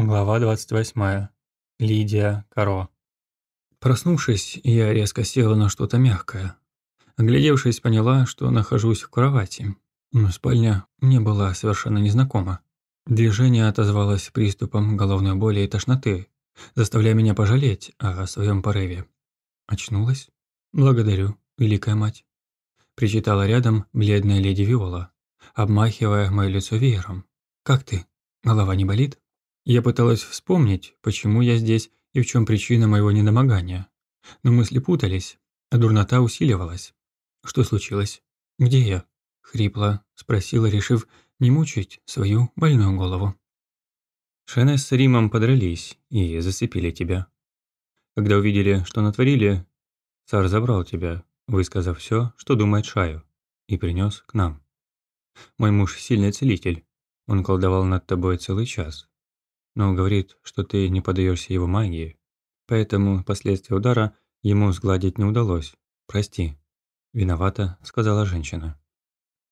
Глава 28. Лидия Каро. Проснувшись, я резко села на что-то мягкое. Оглядевшись, поняла, что нахожусь в кровати. Но спальня мне была совершенно незнакома. Движение отозвалось приступом головной боли и тошноты, заставляя меня пожалеть о своем порыве. Очнулась? Благодарю, Великая Мать. Причитала рядом бледная леди Виола, обмахивая мое лицо веером. «Как ты? Голова не болит?» Я пыталась вспомнить, почему я здесь и в чем причина моего недомогания. Но мысли путались, а дурнота усиливалась. Что случилось? Где я? Хрипло спросила, решив не мучить свою больную голову. Шенес с Римом подрались и зацепили тебя. Когда увидели, что натворили, царь забрал тебя, высказав все, что думает Шаю, и принес к нам. Мой муж сильный целитель. Он колдовал над тобой целый час, но говорит, что ты не поддаешься его магии. Поэтому последствия удара ему сгладить не удалось. Прости. Виновата, сказала женщина.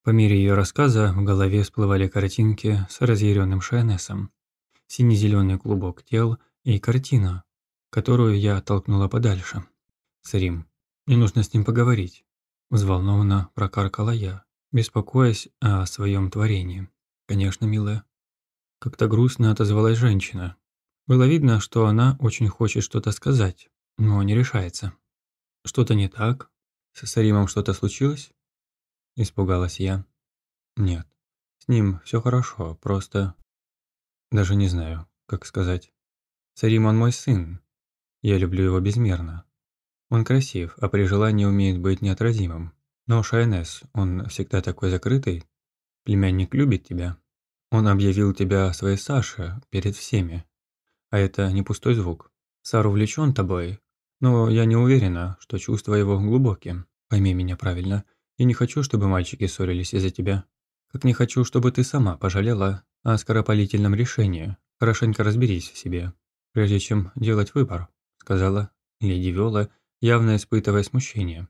По мере ее рассказа в голове всплывали картинки с разъяренным Шайнесом, сине-зеленый клубок тел и картина, которую я оттолкнула подальше. Срим, мне нужно с ним поговорить. Взволнованно прокаркала я, беспокоясь о своем творении. Конечно, милая. Как-то грустно отозвалась женщина. Было видно, что она очень хочет что-то сказать, но не решается. «Что-то не так? С Саримом что-то случилось?» Испугалась я. «Нет, с ним все хорошо, просто...» Даже не знаю, как сказать. Сарим он мой сын. Я люблю его безмерно. Он красив, а при желании умеет быть неотразимым. Но Шайнес, он всегда такой закрытый. Племянник любит тебя, он объявил тебя своей Саше перед всеми. А это не пустой звук. Сар увлечен тобой, но я не уверена, что чувства его глубокие. Пойми меня правильно. Я не хочу, чтобы мальчики ссорились из-за тебя. Как не хочу, чтобы ты сама пожалела о скоропалительном решении. Хорошенько разберись в себе, прежде чем делать выбор», – сказала леди Вёла, явно испытывая смущение.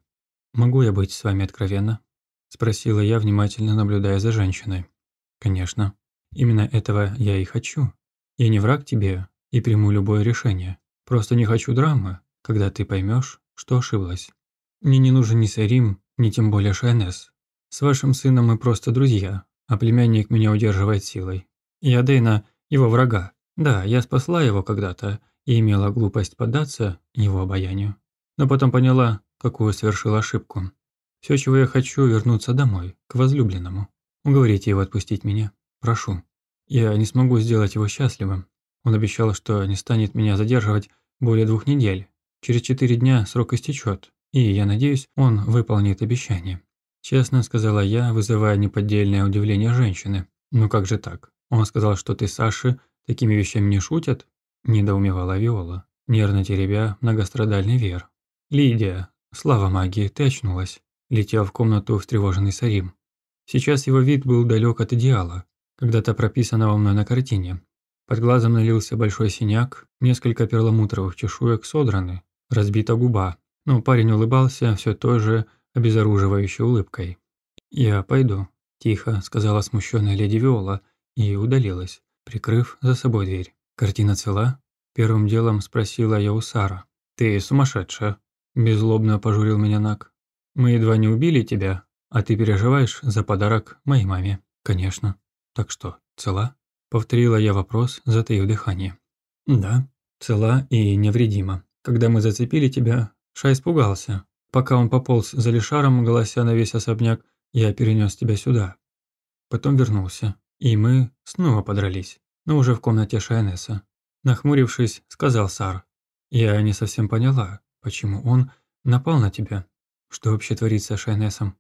«Могу я быть с вами откровенна?» – спросила я, внимательно наблюдая за женщиной. «Конечно», Именно этого я и хочу. Я не враг тебе и приму любое решение. Просто не хочу драмы, когда ты поймешь, что ошиблась. Мне не нужен ни Сарим, ни тем более Шайнес. С вашим сыном мы просто друзья, а племянник меня удерживает силой. Я Дейна, его врага. Да, я спасла его когда-то и имела глупость поддаться его обаянию. Но потом поняла, какую совершила ошибку. Все, чего я хочу, вернуться домой, к возлюбленному. Уговорите его отпустить меня. Прошу. Я не смогу сделать его счастливым. Он обещал, что не станет меня задерживать более двух недель. Через четыре дня срок истечет, и, я надеюсь, он выполнит обещание. Честно сказала я, вызывая неподдельное удивление женщины. «Ну как же так? Он сказал, что ты, Саши, такими вещами не шутят?» Недоумевала Виола, нервно теребя многострадальный вер. «Лидия, слава магии, ты очнулась!» Летел в комнату встревоженный Сарим. Сейчас его вид был далек от идеала, когда-то прописанного мной на картине. Под глазом налился большой синяк, несколько перламутровых чешуек содраны, разбита губа, но парень улыбался все той же обезоруживающей улыбкой. «Я пойду», – тихо сказала смущенная леди Виола и удалилась, прикрыв за собой дверь. «Картина цела?» – первым делом спросила я у Сара. «Ты сумасшедшая», – беззлобно пожурил меня Нак. «Мы едва не убили тебя, а ты переживаешь за подарок моей маме». «Конечно», «Так что, цела?» – повторила я вопрос, затаив дыхание. «Да, цела и невредима. Когда мы зацепили тебя, Шай испугался. Пока он пополз за лишаром, голося на весь особняк, я перенес тебя сюда. Потом вернулся, и мы снова подрались, но уже в комнате Шайнеса. Нахмурившись, сказал Сар. «Я не совсем поняла, почему он напал на тебя. Что вообще творится с Шайнесом?»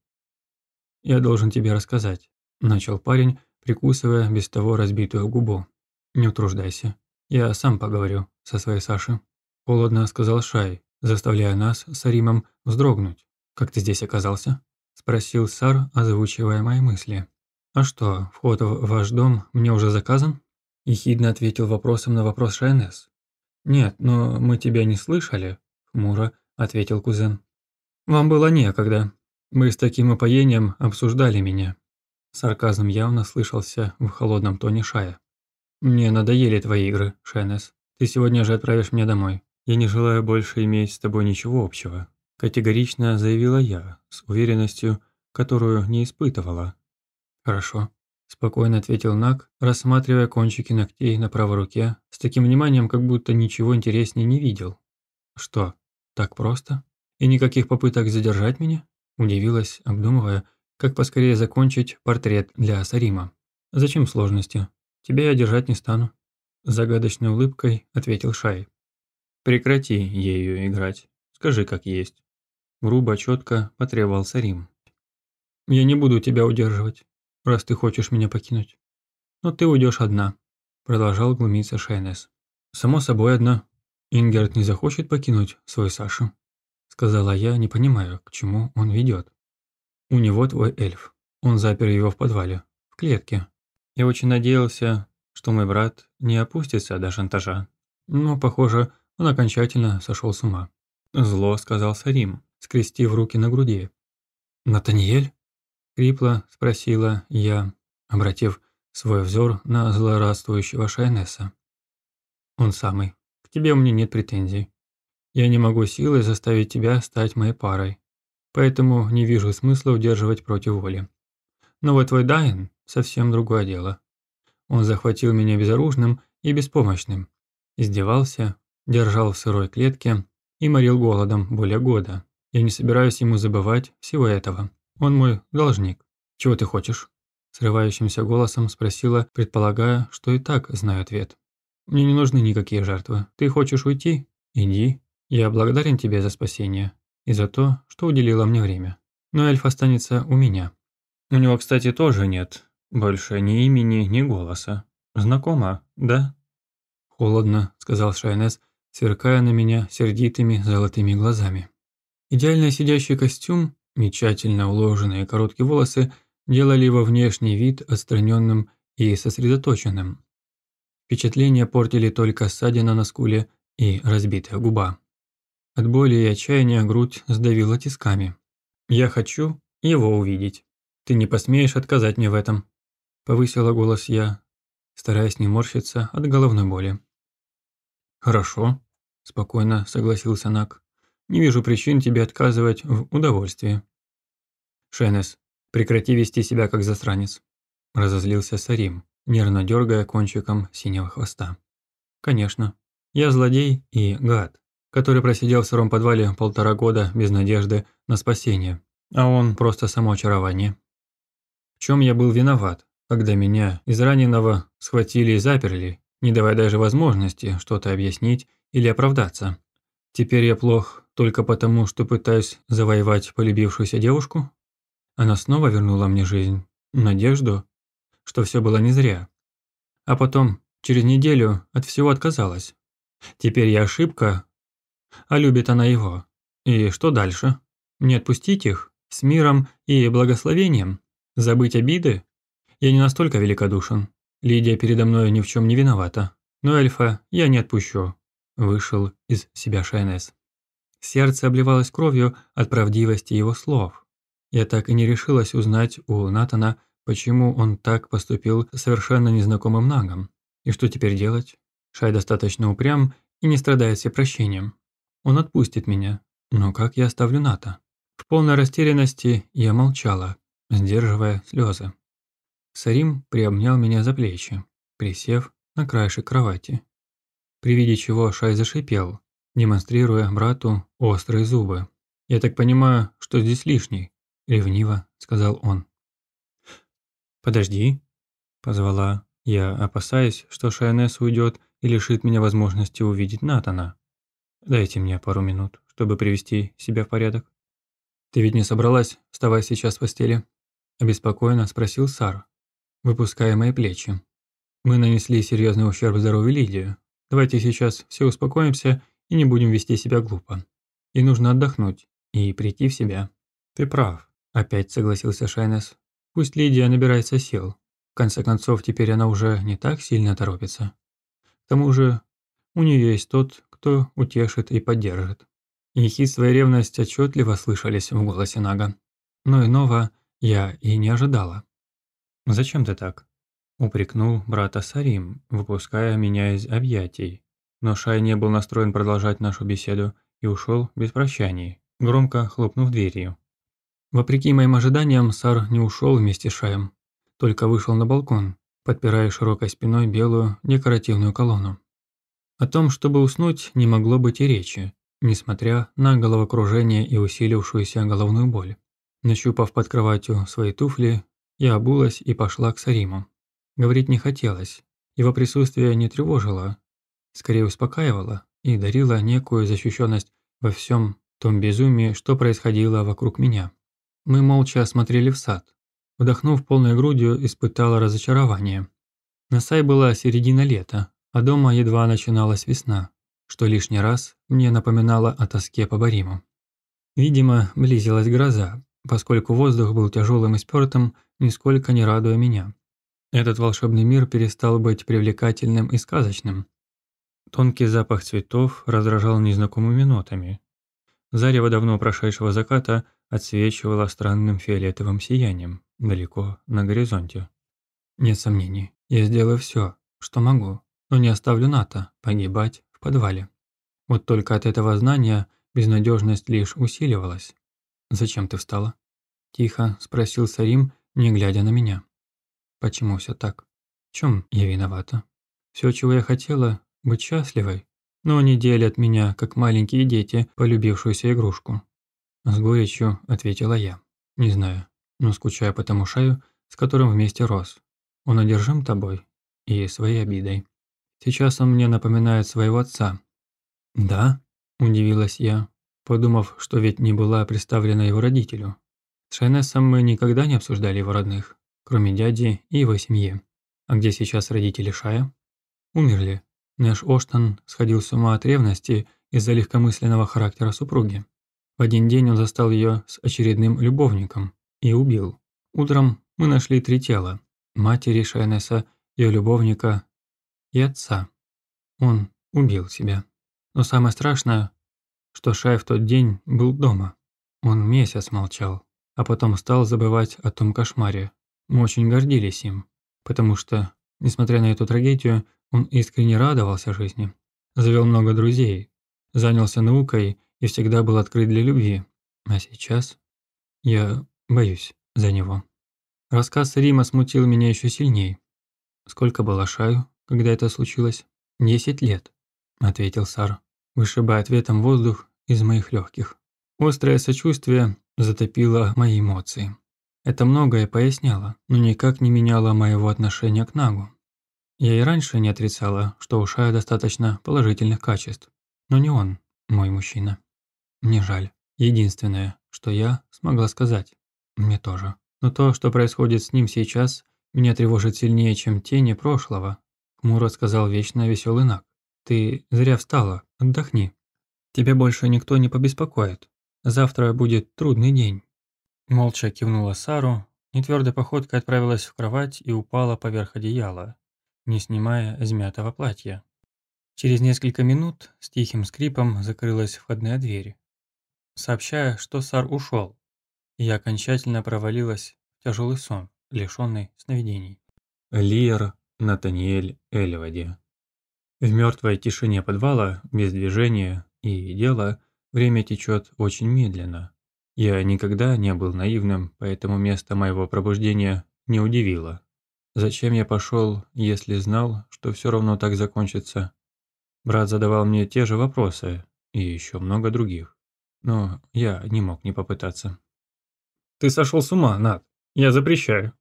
«Я должен тебе рассказать», – начал парень, прикусывая без того разбитую губу. «Не утруждайся. Я сам поговорю со своей Сашей», – холодно сказал Шай, заставляя нас с Аримом вздрогнуть. «Как ты здесь оказался?» – спросил Сар, озвучивая мои мысли. «А что, вход в ваш дом мне уже заказан?» – ехидно ответил вопросом на вопрос Шайнес. «Нет, но мы тебя не слышали», – хмуро ответил кузен. «Вам было некогда. Мы с таким упоением обсуждали меня. Сарказм явно слышался в холодном тоне Шая. «Мне надоели твои игры, Шенес. Ты сегодня же отправишь меня домой. Я не желаю больше иметь с тобой ничего общего», – категорично заявила я, с уверенностью, которую не испытывала. «Хорошо», – спокойно ответил Нак, рассматривая кончики ногтей на правой руке, с таким вниманием, как будто ничего интереснее не видел. «Что, так просто? И никаких попыток задержать меня?» – удивилась, обдумывая, как поскорее закончить портрет для Сарима. «Зачем сложности? Тебя я держать не стану», – загадочной улыбкой ответил Шай. «Прекрати ею играть. Скажи, как есть». Грубо, четко потребовал Сарим. «Я не буду тебя удерживать раз ты хочешь меня покинуть. Но ты уйдешь одна», – продолжал глумиться Шейнес. «Само собой одна. Ингерт не захочет покинуть свой Сашу», – сказала я, не понимая, к чему он ведет. «У него твой эльф. Он запер его в подвале, в клетке. Я очень надеялся, что мой брат не опустится до шантажа. Но, похоже, он окончательно сошел с ума». «Зло», – сказал Сарим, скрестив руки на груди. «Натаниэль?» Хрипло спросила я, обратив свой взор на злорадствующего Шайнеса. «Он самый. К тебе у меня нет претензий. Я не могу силой заставить тебя стать моей парой, поэтому не вижу смысла удерживать против воли. Но вот твой Дайн – совсем другое дело. Он захватил меня безоружным и беспомощным, издевался, держал в сырой клетке и морил голодом более года. Я не собираюсь ему забывать всего этого. Он мой должник. Чего ты хочешь?» Срывающимся голосом спросила, предполагая, что и так знаю ответ. «Мне не нужны никакие жертвы. Ты хочешь уйти? Иди. Я благодарен тебе за спасение и за то, что уделила мне время. Но эльф останется у меня. У него, кстати, тоже нет больше ни имени, ни голоса. Знакомо, да?» «Холодно», — сказал Шайнес, сверкая на меня сердитыми золотыми глазами. Идеально сидящий костюм и тщательно уложенные короткие волосы делали его внешний вид отстраненным и сосредоточенным. Впечатление портили только ссадина на скуле и разбитая губа. От боли и отчаяния грудь сдавила тисками. «Я хочу его увидеть. Ты не посмеешь отказать мне в этом», – повысила голос я, стараясь не морщиться от головной боли. «Хорошо», – спокойно согласился Нак. Не вижу причин тебе отказывать в удовольствии». «Шенес, прекрати вести себя как засранец», – разозлился Сарим, нервно дергая кончиком синего хвоста. «Конечно. Я злодей и гад, который просидел в сыром подвале полтора года без надежды на спасение, а он просто само очарование. В чем я был виноват, когда меня из раненого схватили и заперли, не давая даже возможности что-то объяснить или оправдаться? Теперь я плох только потому, что пытаюсь завоевать полюбившуюся девушку? Она снова вернула мне жизнь, надежду, что все было не зря. А потом, через неделю, от всего отказалась. Теперь я ошибка, а любит она его. И что дальше? Не отпустить их? С миром и благословением? Забыть обиды? Я не настолько великодушен. Лидия передо мной ни в чем не виновата. Но эльфа я не отпущу вышел из себя Шайнес. Сердце обливалось кровью от правдивости его слов. Я так и не решилась узнать у Натана, почему он так поступил с совершенно незнакомым нагом. И что теперь делать? Шай достаточно упрям и не страдает всепрощением. Он отпустит меня, но как я оставлю Ната? В полной растерянности я молчала, сдерживая слезы. Сарим приобнял меня за плечи, присев на краешек кровати при виде чего Шай зашипел, демонстрируя брату острые зубы. «Я так понимаю, что здесь лишний», – ревниво сказал он. «Подожди», – позвала я, опасаясь, что Шайнес уйдет и лишит меня возможности увидеть Натана. «Дайте мне пару минут, чтобы привести себя в порядок». «Ты ведь не собралась вставать сейчас в постели?» – обеспокоенно спросил Сар, выпуская мои плечи. «Мы нанесли серьезный ущерб здоровью Лидии, Давайте сейчас все успокоимся и не будем вести себя глупо. И нужно отдохнуть и прийти в себя. Ты прав, опять согласился Шайнес. Пусть Лидия набирается сил. В конце концов, теперь она уже не так сильно торопится. К тому же, у нее есть тот, кто утешит и поддержит. Ехидство и ревность отчетливо слышались в голосе Нага. Но иного я и не ожидала. «Зачем ты так?» Упрекнул брата Сарим, выпуская меня из объятий. Но Шай не был настроен продолжать нашу беседу и ушел без прощаний, громко хлопнув дверью. Вопреки моим ожиданиям, Сар не ушел вместе с Шаем, только вышел на балкон, подпирая широкой спиной белую декоративную колонну. О том, чтобы уснуть, не могло быть и речи, несмотря на головокружение и усилившуюся головную боль. Нащупав под кроватью свои туфли, я обулась и пошла к Сариму. Говорить не хотелось, его присутствие не тревожило, скорее успокаивало и дарило некую защищенность во всем том безумии, что происходило вокруг меня. Мы молча смотрели в сад. Вдохнув полной грудью, испытала разочарование. На Сай была середина лета, а дома едва начиналась весна, что лишний раз мне напоминало о тоске по Бариму. Видимо, близилась гроза, поскольку воздух был тяжелым и спёртым, нисколько не радуя меня. Этот волшебный мир перестал быть привлекательным и сказочным. Тонкий запах цветов раздражал незнакомыми нотами. Зарево давно прошедшего заката отсвечивало странным фиолетовым сиянием далеко на горизонте. Нет сомнений, я сделаю все, что могу, но не оставлю Ната погибать в подвале. Вот только от этого знания безнадежность лишь усиливалась. «Зачем ты встала?» – тихо спросил Сарим, не глядя на меня. «Почему все так? В чем я виновата? Все, чего я хотела, быть счастливой, но они делят меня, как маленькие дети, полюбившуюся игрушку». С горечью ответила я. «Не знаю, но скучаю по тому шаю, с которым вместе рос. Он одержим тобой и своей обидой. Сейчас он мне напоминает своего отца». «Да?» – удивилась я, подумав, что ведь не была представлена его родителю. С Шайнесом мы никогда не обсуждали его родных, кроме дяди и его семьи. А где сейчас родители Шая? Умерли. Наш Оштон сходил с ума от ревности из-за легкомысленного характера супруги. В один день он застал ее с очередным любовником и убил. Утром мы нашли три тела – матери Шайнеса, ее любовника и отца. Он убил себя. Но самое страшное, что Шай в тот день был дома. Он месяц молчал, а потом стал забывать о том кошмаре. Мы очень гордились им, потому что, несмотря на эту трагедию, он искренне радовался жизни. Завел много друзей, занялся наукой и всегда был открыт для любви. А сейчас я боюсь за него. Рассказ Рима смутил меня еще сильнее. Сколько было Шаю, когда это случилось? «Десять лет», – ответил Сар вышибая ответом воздух из моих легких. Острое сочувствие затопило мои эмоции. Это многое поясняло, но никак не меняло моего отношения к Нагу. Я и раньше не отрицала, что у Шая достаточно положительных качеств, но не он, мой мужчина. Мне жаль. Единственное, что я смогла сказать. Мне тоже. Но то, что происходит с ним сейчас, меня тревожит сильнее, чем тени прошлого, хмуро сказал вечно веселый Наг. Ты зря встала, отдохни. Тебя больше никто не побеспокоит. Завтра будет трудный день». Молча кивнула Сару, нетвёрдой походкой отправилась в кровать и упала поверх одеяла, не снимая измятого платья. Через несколько минут с тихим скрипом закрылась входная дверь, сообщая, что Сар ушел, и я окончательно провалилась в тяжелый сон, лишенный сновидений. Лиер Натаниэль Эльвади в мертвой тишине подвала, без движения и дела, время течет очень медленно. Я никогда не был наивным, поэтому место моего пробуждения не удивило. Зачем я пошел, если знал, что все равно так закончится? Брат задавал мне те же вопросы, и еще много других. Но я не мог не попытаться. «Ты сошел с ума, Над. Я запрещаю.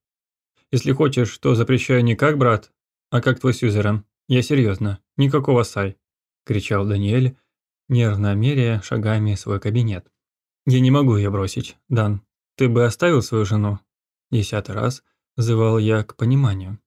Если хочешь, то запрещаю не как брат, а как твой сюзерен. «Я серьезно, никакого сай!» – кричал Даниэль, нервно меряя шагами свой кабинет. «Я не могу ее бросить, Дан. Ты бы оставил свою жену?» Десятый раз зывал я к пониманию.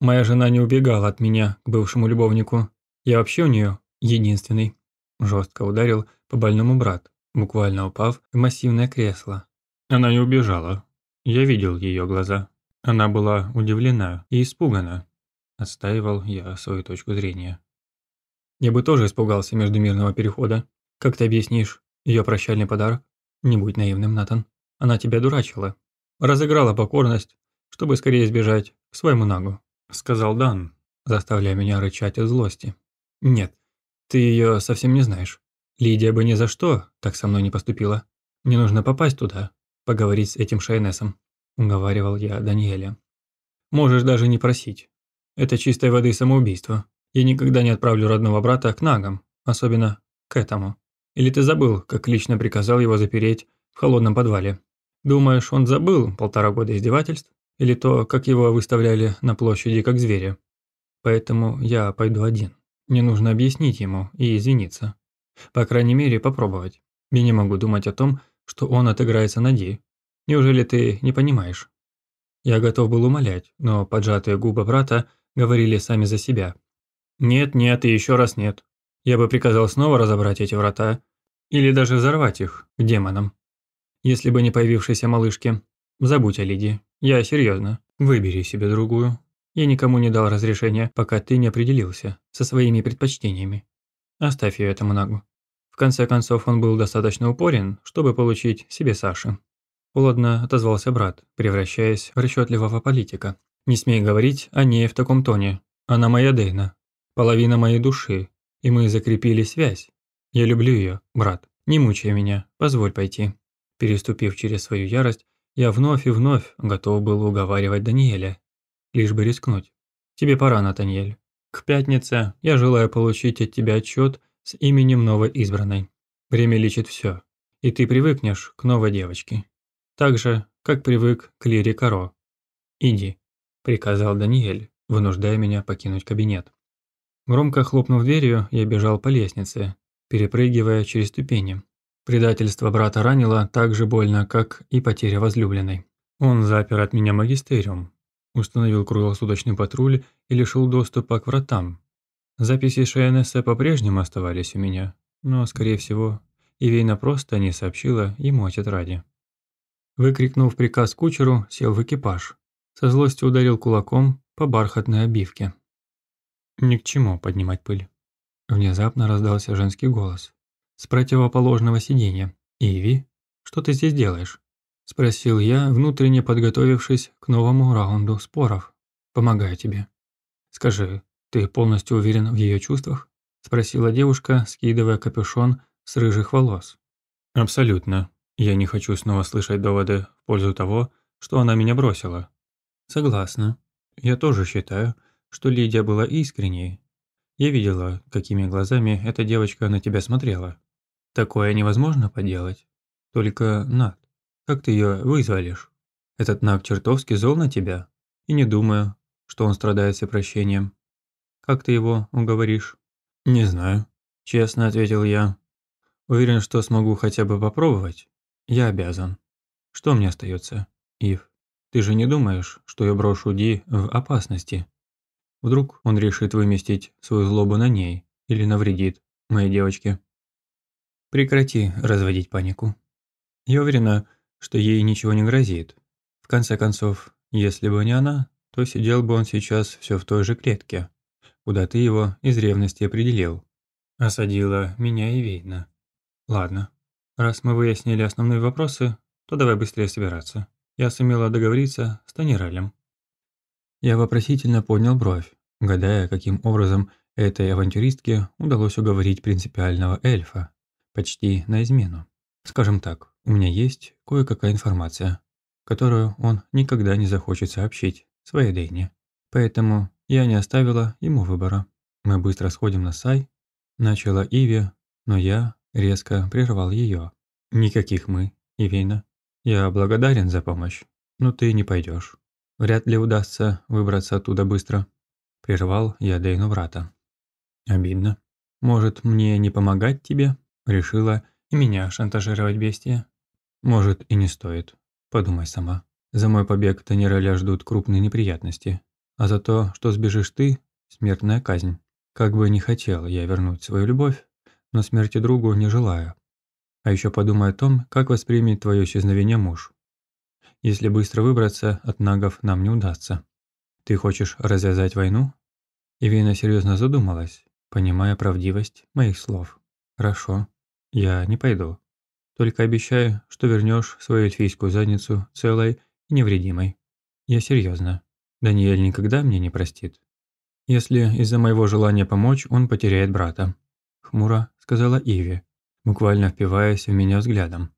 Моя жена не убегала от меня к бывшему любовнику. Я вообще у нее единственный. Жестко ударил по больному брат, буквально упав в массивное кресло. Она не убежала. Я видел ее глаза. Она была удивлена и испугана. Отстаивал я свою точку зрения. Я бы тоже испугался междумирного перехода. Как ты объяснишь ее прощальный подарок? Не будь наивным, Натан. Она тебя дурачила. Разыграла покорность, чтобы скорее сбежать к своему нагу. – сказал Дан, заставляя меня рычать от злости. «Нет, ты ее совсем не знаешь. Лидия бы ни за что так со мной не поступила. Мне нужно попасть туда, поговорить с этим Шайнесом», – уговаривал я Даниэля. «Можешь даже не просить. Это чистой воды самоубийство. Я никогда не отправлю родного брата к нагам, особенно к этому. Или ты забыл, как лично приказал его запереть в холодном подвале? Думаешь, он забыл полтора года издевательств? Или то, как его выставляли на площади как зверя? Поэтому я пойду один. Мне нужно объяснить ему и извиниться. По крайней мере, попробовать. Я не могу думать о том, что он отыграется на Ди. Неужели ты не понимаешь? Я готов был умолять, но поджатые губы брата говорили сами за себя. Нет, нет и еще раз нет. Я бы приказал снова разобрать эти врата или даже взорвать их к демонам. Если бы не появившейся малышки. Забудь о Лидии. Я серьезно. Выбери себе другую. Я никому не дал разрешения, пока ты не определился со своими предпочтениями. Оставь ее этому нагу. В конце концов, он был достаточно упорен, чтобы получить себе Саши. Холодно отозвался брат, превращаясь в расчетливого политика. «Не смей говорить о ней в таком тоне. Она моя Дейна. Половина моей души. И мы закрепили связь. Я люблю ее, брат. Не мучай меня, позволь пойти». Переступив через свою ярость, я вновь и вновь готов был уговаривать Даниэля. Лишь бы рискнуть. Тебе пора, Натаниэль. К пятнице я желаю получить от тебя отчет с именем новой избранной. Время лечит все, и ты привыкнешь к новой девочке. Так же, как привык к Лире Каро. «Иди», – приказал Даниэль, вынуждая меня покинуть кабинет. Громко хлопнув дверью, я бежал по лестнице, перепрыгивая через ступени. Предательство брата ранило так же больно, как и потеря возлюбленной. Он запер от меня магистериум, установил круглосуточный патруль и лишил доступа к вратам. Записи ШНС по-прежнему оставались у меня, но, скорее всего, Ивейна просто не сообщила ему о тетради. Выкрикнув приказ кучеру, сел в экипаж. Со злостью ударил кулаком по бархатной обивке. Ни к чему поднимать пыль. Внезапно раздался женский голос. С противоположного сиденья. «Иви, что ты здесь делаешь?» Спросил я, внутренне подготовившись к новому раунду споров. «Помогаю тебе». «Скажи, ты полностью уверен в ее чувствах?» Спросила девушка, скидывая капюшон с рыжих волос. «Абсолютно. Я не хочу снова слышать доводы в пользу того, что она меня бросила». «Согласна. Я тоже считаю, что Лидия была искренней. Я видела, какими глазами эта девочка на тебя смотрела. Такое невозможно поделать. Только Над, как ты ее вызволишь? Этот Наг чертовски зол на тебя. И не думаю, что он страдает всепрощением. Как ты его уговоришь? Не знаю, честно ответил я. Уверен, что смогу хотя бы попробовать. Я обязан. Что мне остается, Ив? Ты же не думаешь, что я брошу Ди в опасности? Вдруг он решит выместить свою злобу на ней или навредит моей девочке. Прекрати разводить панику. Я уверена, что ей ничего не грозит. В конце концов, если бы не она, то сидел бы он сейчас все в той же клетке, куда ты его из ревности определил. Осадила меня и Вейна. Ладно, раз мы выяснили основные вопросы, то давай быстрее собираться. Я сумела договориться с Таниралем. Я вопросительно поднял бровь, гадая, каким образом этой авантюристке удалось уговорить принципиального эльфа, почти на измену. Скажем так, у меня есть кое-какая информация, которую он никогда не захочет сообщить своей Дейне. Поэтому я не оставила ему выбора. Мы быстро сходим на Сай, начала Иви, но я резко прервал ее. Никаких мы, Ивейна. Я благодарен за помощь, но ты не пойдешь. Вряд ли удастся выбраться оттуда быстро. Прервал я Дейну брата. Обидно. Может, мне не помогать тебе? Решила и меня шантажировать бестия. Может, и не стоит. Подумай сама. За мой побег Танереля ждут крупные неприятности. А за то, что сбежишь ты, смертная казнь. Как бы не хотел я вернуть свою любовь, но смерти другу не желаю. А еще подумай о том, как воспримет твое исчезновение муж если быстро выбраться от нагов нам не удастся. Ты хочешь развязать войну?» Ивина серьезно задумалась, понимая правдивость моих слов. «Хорошо, я не пойду. Только обещаю, что вернешь свою эльфийскую задницу целой и невредимой. Я серьезно. Даниэль никогда мне не простит. Если из-за моего желания помочь он потеряет брата. Хмуро сказала Иви, буквально впиваясь в меня взглядом.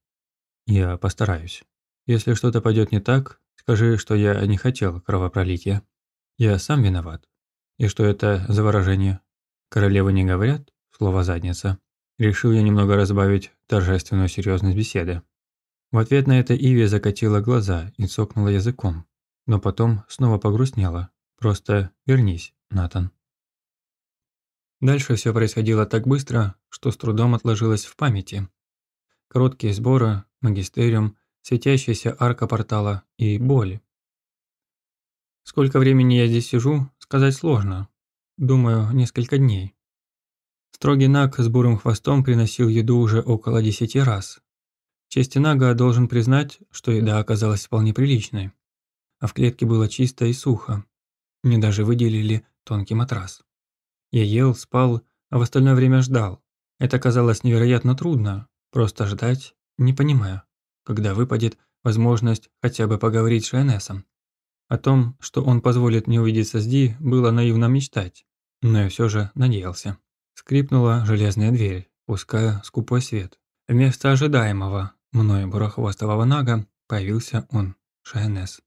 Я постараюсь. Если что-то пойдет не так, скажи, что я не хотел кровопролития. Я сам виноват. И что это за выражение? Королевы не говорят слово «задница». Решил я немного разбавить торжественную серьезность беседы. В ответ на это Иви закатила глаза и цокнула языком, но потом снова погрустнела. Просто вернись, Натан. Дальше все происходило так быстро, что с трудом отложилось в памяти. Короткие сборы, магистериум, светящаяся арка портала и боль. Сколько времени я здесь сижу, сказать сложно. Думаю, несколько дней. Строгий Наг с бурым хвостом приносил еду уже около десяти раз. В Нага должен признать, что еда оказалась вполне приличной. А в клетке было чисто и сухо. Мне даже выделили тонкий матрас. Я ел, спал, а в остальное время ждал. Это казалось невероятно трудно, просто ждать, не понимая, когда выпадет возможность хотя бы поговорить с Шайнесом. О том, что он позволит мне увидеться с Ди, было наивно мечтать, но я все же надеялся. Скрипнула железная дверь, пуская скупой свет. Вместо ожидаемого мною бурохвостового нага появился он, Шайнес.